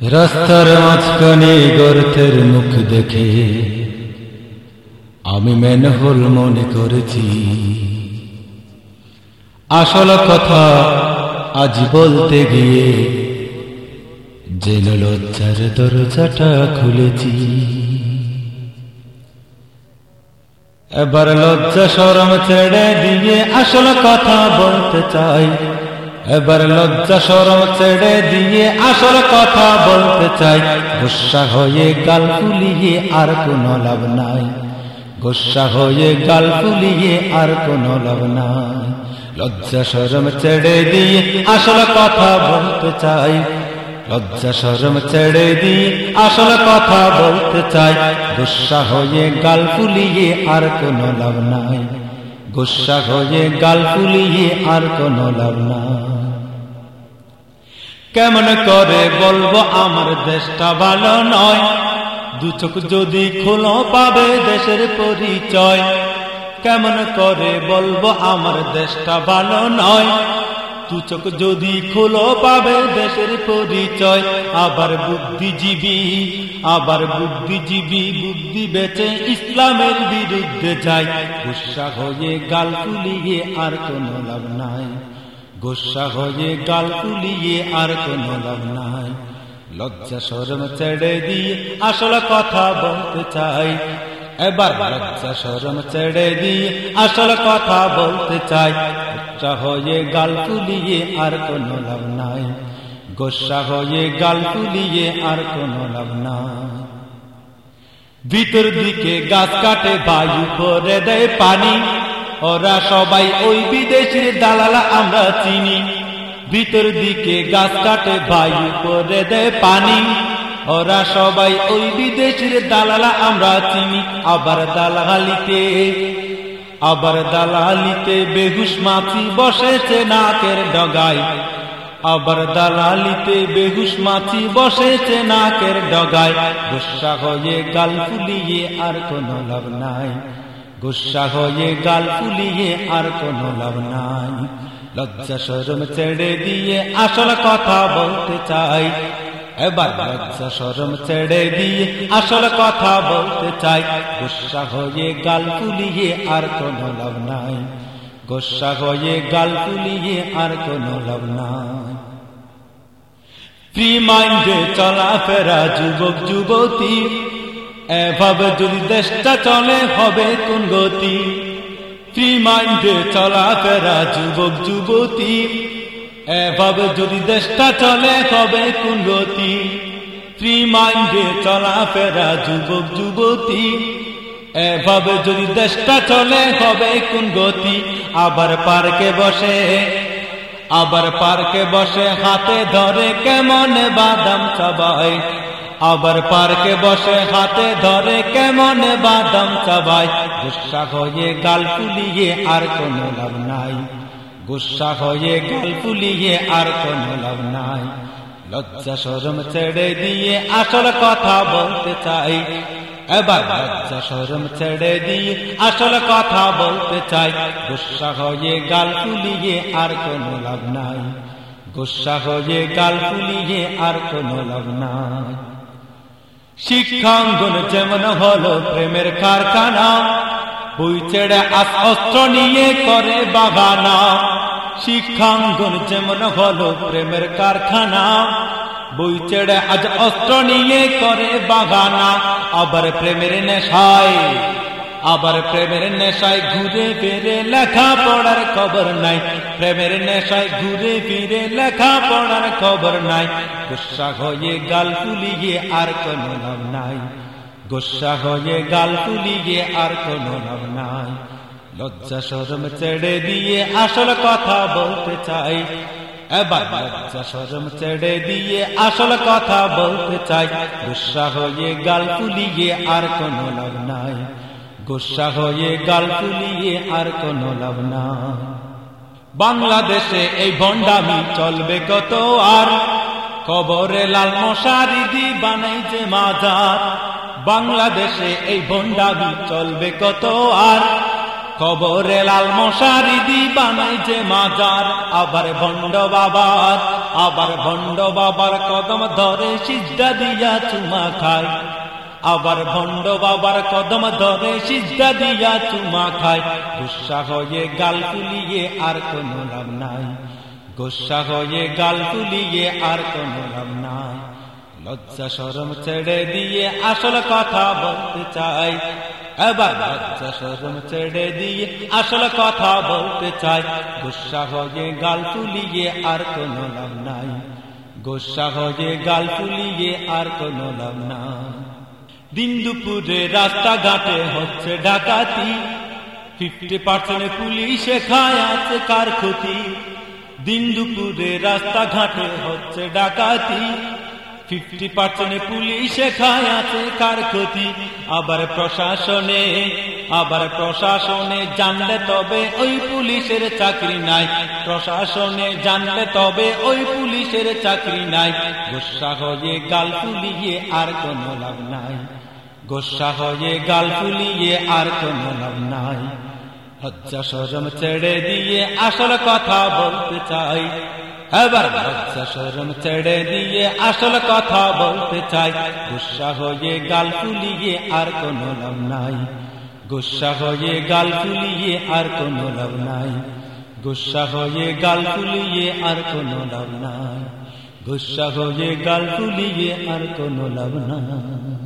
রাস্তার মাঝখানে গর্তের মুখ দেখে আমি মেনহোল মনে করেছি। আসল কথা আজ বলতে গিয়ে জেল লজ্জার দরজাটা খুলেছি। এবার লজ্জা সরম ছেড়ে দিয়ে আসল কথা বলতে চাই। এবার লজ্জা সরম ছেড়ে দিয়ে আসল কথা বলতে চাই। গুসা হয়ে গাল ফুলিয়ে আর কোনো লাভ নাই। গুসা হয়ে গাল ফুলিয়ে আর কোনো লাভ নাই। লজ্জা সরম ছেড়ে দিয়ে আসল কথা বলতে চাই। লজ্জা সরম ছেড়ে দিয়ে আসল কথা বলতে চাই। গুসা হয়ে গাল ফুলিয়ে আর কোনো লাভ নাই। গুসা হয়ে গাল ফুলিয়ে আর কোনো লাভ নাই। কেমন করে বলব, আমার দেশটা ভালো নয়। দু চোখ যদি খোলো পাবে দেশের পরিচয়। কেমন করে বলব, আমার দেশটা ভালো নয়। দু চোখ যদি খোলো পাবে দেশের পরিচয়। আবার বুদ্ধিজীবী আবার বুদ্ধিজীবী, বুদ্ধি বেচে ইসলামের বিরুদ্ধে যায়। গুসা হয়ে গাল ফুলিয়ে আর কোনো লাভ নাই। গোসা হয়ে গাল তুলিয়ে আর কোন লাভ নাই। লজ্জা সরম ছেড়ে দিয়ে আসল কথা বলতে চাই। এবার লজ্জা সরম ছেড়ে দিয়ে আসল কথা বলতে চাই। গোসা হয়ে গাল তুলিয়ে আর কোন লাভ নাই। গোসা হয়ে গাল তুলিয়ে আর কোন লাভ নাই। ভিতর দিকে গাছ কাটে, বায়ু করে দেয় পানি। ওরা সবাই ওই বিদেশের দালালা আমরা চিনি। ভিতর দিকে গাছ কাটে বায়ু করে দেয় পানি। ওরা সবাই ওই বিদেশের দালালা আমরা চিনি। আবার দালালিতে আবার দালালিতে বেহুশ মাছি বসেছে নাকের ডগায়। আবার দালালিতে বেহুশ মাছি বসেছে নাকের ডগায়। গুসা হয়ে গাল ফুলিয়ে আর কোনো লাভ নাই। গুসা হয়ে গাল ফুলিয়ে আর কোনো লাভ নাই। লজ্জা সরম ছেড়ে দিয়ে আসল কথা বলতে চাই। এবার লজ্জা সরম ছেড়ে দিয়ে আসল কথা বলতে চাই। গুসা হয়ে গাল ফুলিয়ে আর কোনো লাভ নাই। গোসা হয়ে গাল ফুলিয়ে আর কোনো লাভ নাই। ফ্রি মাইন্ডে চলাফেরা যুবক যুবতী এভাবে যদি দেশটা চলে, হবে কোন গতি? ফ্রি মাইন্ডে চলাফেরা, যুবক, যুবতী। এভাবে যদি দেশটা চলে, হবে কোন গতি? ফ্রি মাইন্ডে চলাফেরা, যুবক, যুবতী। এভাবে যদি দেশটা চলে, হবে কোন গতি? আবার পার্কে বসে, আবার পার্কে বসে, হাতে ধরে কেমন বাদাম চাবায় আবার পার্কে বসে হাতে ধরে কেমন বাদাম চাবায় গুসা হয়ে গাল ফুলিয়ে আর কোনো লাভ নাই। গুসা হয়ে গাল ফুলিয়ে আর কোনো লাভ নাই। লজ্জা সরম ছেড়ে দিয়ে আসল কথা বলতে চাই। এবার লজ্জা সরম ছেড়ে দিয়ে আসল কথা বলতে চাই। গুসা হয়ে গাল ফুলিয়ে আর কোনো লাভ নাই। গুসা হয়ে গাল ফুলিয়ে আর কোনো লাভ নাই। শিক্ষাঙ্গন যেমন হলো প্রেমের কারখানা বই ছেড়ে আস অস্ত্র নিয়ে করে বাগানা। শিক্ষাঙ্গন যেমন হলো প্রেমের কারখানা বই ছেড়ে আজ অস্ত্র নিয়ে করে বাগানা, আবার প্রেমের নেশায়। আবার প্রেমের নেশায় ঘুরে ফিরে লেখা পড়ার খবর নাই। প্রেমের নেশায় ঘুরে ফিরে লেখা পড়ার খবর নাই। গুসা হয়ে গাল ফুলিয়ে আর কোনো নাম নাই। গুসা হয়ে গাল ফুলিয়ে আর কোনো নাম নাই। লজ্জা সরম ছেড়ে দিয়ে আসল কথা বলতে চাই। দিয়ে আসল কথা বলতে চাই। গুসা হয়ে গাল ফুলিয়ে আর কোনো লাভ নাই। গুসা হয়ে গাল ফুলিয়ে আর কোনো লাভ না বাংলাদেশে এই ভণ্ডামি চলবে কত আর? কবরে লাল মশারি দি বানাই যে মাজার। বাংলাদেশে এই ভণ্ডামি চলবে কত আর? কবরে লাল মশারি দি বানাই যে মাজার। আবার ভণ্ড বাবার, আবার ভণ্ড বাবার কদম ধরে সিদ্ধা দিয়া চুমা খায়। আবার ভণ্ড বাবার কদম ধরে সিদ্ধা দিয়া চুমা খায়। গুসা হয়ে গাল তুলিয়ে আর কোন লাভ নাই। গুসা হয়ে গাল তুলিয়ে আর কোন লাভ নাই। লজ্জা সরম ছেড়ে দিয়ে আসল কথা বলতে চাই। এবার লজ্জা সরম ছেড়ে দিয়ে আসল কথা বলতে চাই। গুসা হয়ে গাল তুলিয়ে আর কোন লাভ নাই। গুসা হয়ে গাল তুলিয়ে আর কোন লাভ নাই। দিন দুপুরে রাস্তাঘাটে হচ্ছে ডাকাতি। ফিফটি পার্সেন্ট পুলিশে খায় আছে কার ক্ষতি? দিন দুপুরে রাস্তাঘাটে হচ্ছে ডাকাতি। ফিফটি পার্সেন্ট পুলিশে খায় আছে কার ক্ষতি? আবার প্রশাসনে আবার প্রশাসনে জানলে তবে ওই পুলিশের চাকরি নাই। প্রশাসনে জানলে তবে ওই পুলিশের চাকরি নাই। গুসা হয়ে গাল ফুলিয়ে আর কোনো লাভ নাই। গোসা হয়ে গাল ফুলিয়ে আর কোনো লাভ নাই। হজ্জা সরম ছেড়ে দিয়ে আসল কথা বলতে চাই। এবার লজ্জা সরম ছেড়ে দিয়ে আসল কথা বলতে চাই। গুসা হয়ে গাল ফুলিয়ে আর কোনো লাভ নাই। গুসা হয়ে গাল ফুলিয়ে আর কোনো লাভ নাই। গুসা হয়ে গাল ফুলিয়ে আর কোনো লাভ নাই। গুসা হয়ে গাল ফুলিয়ে আর কোনো লাভ নাই।